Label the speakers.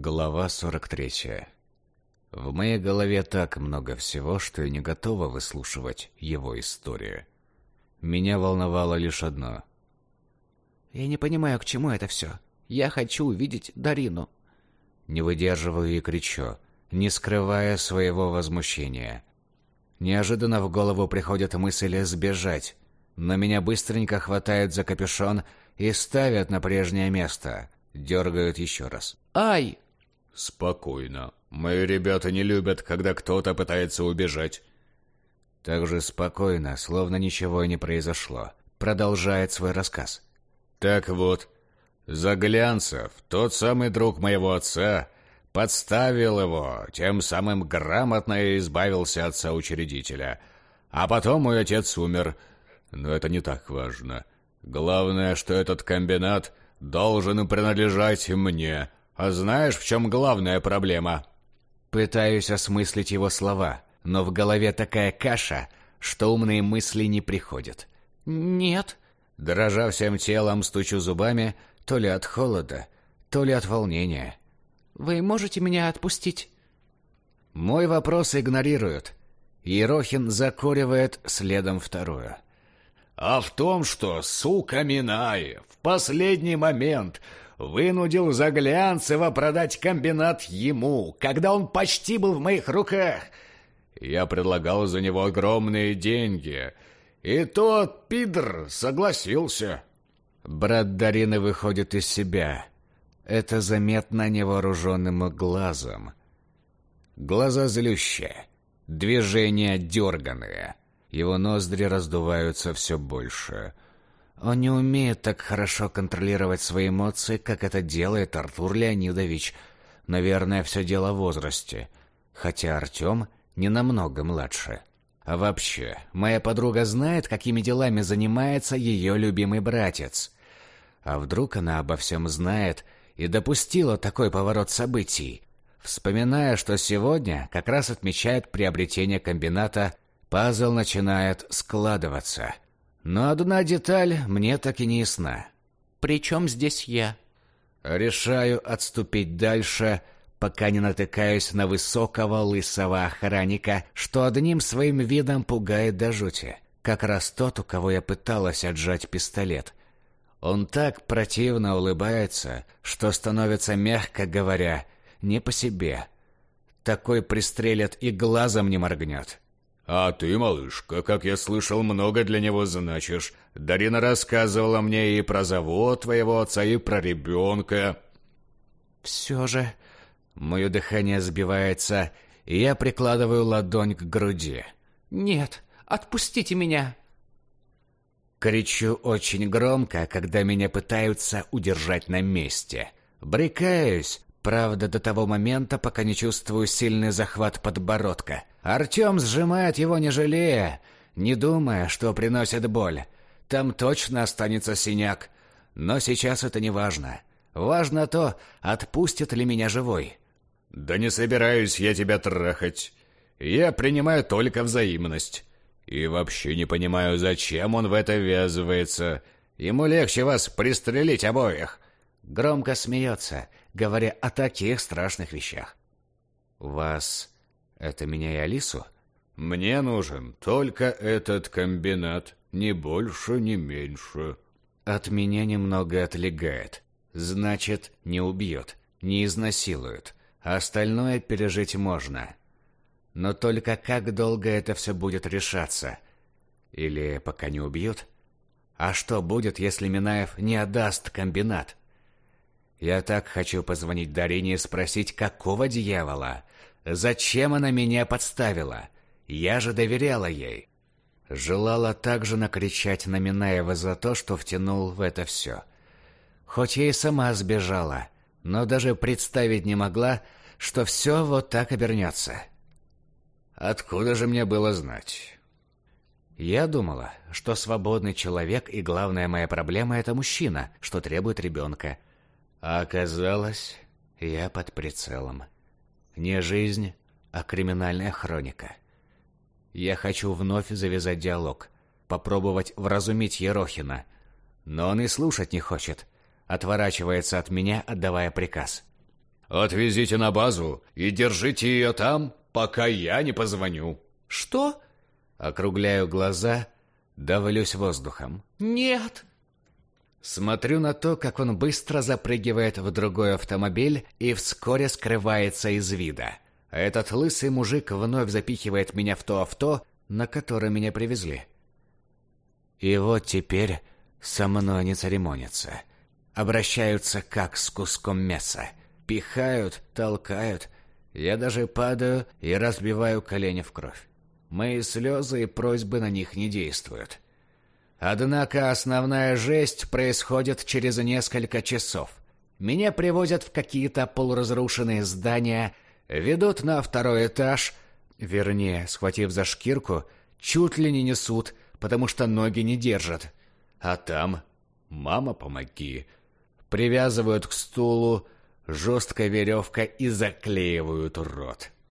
Speaker 1: Глава 43. В моей голове так много всего, что я не готова выслушивать его историю. Меня волновало лишь одно.
Speaker 2: «Я не понимаю, к чему это все. Я хочу увидеть Дарину».
Speaker 1: Не выдерживаю и кричу, не скрывая своего возмущения. Неожиданно в голову приходит мысль сбежать, но меня быстренько хватают за капюшон и ставят на прежнее место. Дергают еще раз.
Speaker 2: «Ай!»
Speaker 3: «Спокойно. Мои ребята не любят, когда кто-то пытается убежать».
Speaker 1: Так же спокойно, словно ничего и не произошло. Продолжает свой рассказ.
Speaker 3: «Так вот, Заглянцев, тот самый друг моего отца, подставил его, тем самым грамотно избавился от соучредителя. А потом мой отец умер. Но это не так важно. Главное, что этот комбинат должен принадлежать мне. А знаешь, в чем главная проблема?»
Speaker 1: Пытаюсь осмыслить его слова, но в голове такая каша, что умные мысли не приходят.
Speaker 2: «Нет».
Speaker 1: Дрожа всем телом, стучу зубами, то ли от холода, то ли от волнения.
Speaker 2: «Вы можете меня отпустить?»
Speaker 1: Мой вопрос игнорируют. Ерохин закуривает следом вторую.
Speaker 3: «А в том, что, сука Минаев, в последний момент вынудил Заглянцева продать комбинат ему, когда он почти был в моих руках. Я предлагал за него огромные деньги, и тот пидр согласился.
Speaker 1: Брат Дарины выходит из себя. Это заметно невооруженным глазом. Глаза злющие, движения дерганые. Его ноздри раздуваются все больше — он не умеет так хорошо контролировать свои эмоции, как это делает Артур Леонидович. Наверное, все дело в возрасте. Хотя Артем не намного младше. А вообще, моя подруга знает, какими делами занимается ее любимый братец. А вдруг она обо всем знает и допустила такой поворот событий? Вспоминая, что сегодня как раз отмечает приобретение комбината, пазл начинает складываться — но одна деталь мне так и не ясна.
Speaker 2: «При чем здесь я?»
Speaker 1: Решаю отступить дальше, пока не натыкаюсь на высокого лысого охранника, что одним своим видом пугает до жути. Как раз тот, у кого я пыталась отжать пистолет. Он так противно улыбается, что становится, мягко говоря, не по себе. Такой пристрелят и глазом не моргнет.
Speaker 3: «А ты, малышка, как я слышал, много для него значишь. Дарина рассказывала мне и про завод твоего отца, и про ребенка».
Speaker 1: «Все же...» Мое дыхание сбивается, и я прикладываю ладонь к груди.
Speaker 2: «Нет, отпустите меня!»
Speaker 1: Кричу очень громко, когда меня пытаются удержать на месте. Брыкаюсь, правда, до того момента, пока не чувствую сильный захват подбородка. Артем сжимает его не жалея, не думая, что приносит боль. Там точно останется синяк. Но сейчас это не важно. Важно то, отпустит ли меня живой.
Speaker 3: «Да не собираюсь я тебя трахать. Я принимаю только взаимность. И вообще не понимаю, зачем он в это ввязывается. Ему легче вас пристрелить обоих».
Speaker 1: Громко смеется, говоря о таких страшных вещах. «Вас это меня и Алису?
Speaker 3: Мне нужен только этот комбинат, ни больше, ни меньше.
Speaker 1: От меня немного отлегает. Значит, не убьет, не изнасилует. А остальное пережить можно. Но только как долго это все будет решаться? Или пока не убьют? А что будет, если Минаев не отдаст комбинат? Я так хочу позвонить Дарине и спросить, какого дьявола? Зачем она меня подставила? Я же доверяла ей. Желала также накричать на Минаева за то, что втянул в это все. Хоть я и сама сбежала, но даже представить не могла, что все вот так обернется.
Speaker 3: Откуда же мне было знать?
Speaker 1: Я думала, что свободный человек и главная моя проблема — это мужчина, что требует ребенка. А оказалось, я под прицелом. Не жизнь, а криминальная хроника. Я хочу вновь завязать диалог, попробовать вразумить Ерохина, но он и слушать не хочет, отворачивается от меня, отдавая приказ.
Speaker 3: Отвезите на базу и держите ее там, пока я не позвоню».
Speaker 2: «Что?»
Speaker 1: Округляю глаза, давлюсь воздухом.
Speaker 2: «Нет!»
Speaker 1: Смотрю на то, как он быстро запрыгивает в другой автомобиль и вскоре скрывается из вида. Этот лысый мужик вновь запихивает меня в то авто, на которое меня привезли. И вот теперь со мной не церемонятся. Обращаются как с куском мяса. Пихают, толкают. Я даже падаю и разбиваю колени в кровь. Мои слезы и просьбы на них не действуют. Однако основная жесть происходит через несколько часов. Меня привозят в какие-то полуразрушенные здания, ведут на второй этаж, вернее, схватив за шкирку, чуть ли не несут, потому что ноги не держат. А там «Мама, помоги!» Привязывают к стулу жесткой веревкой и заклеивают рот.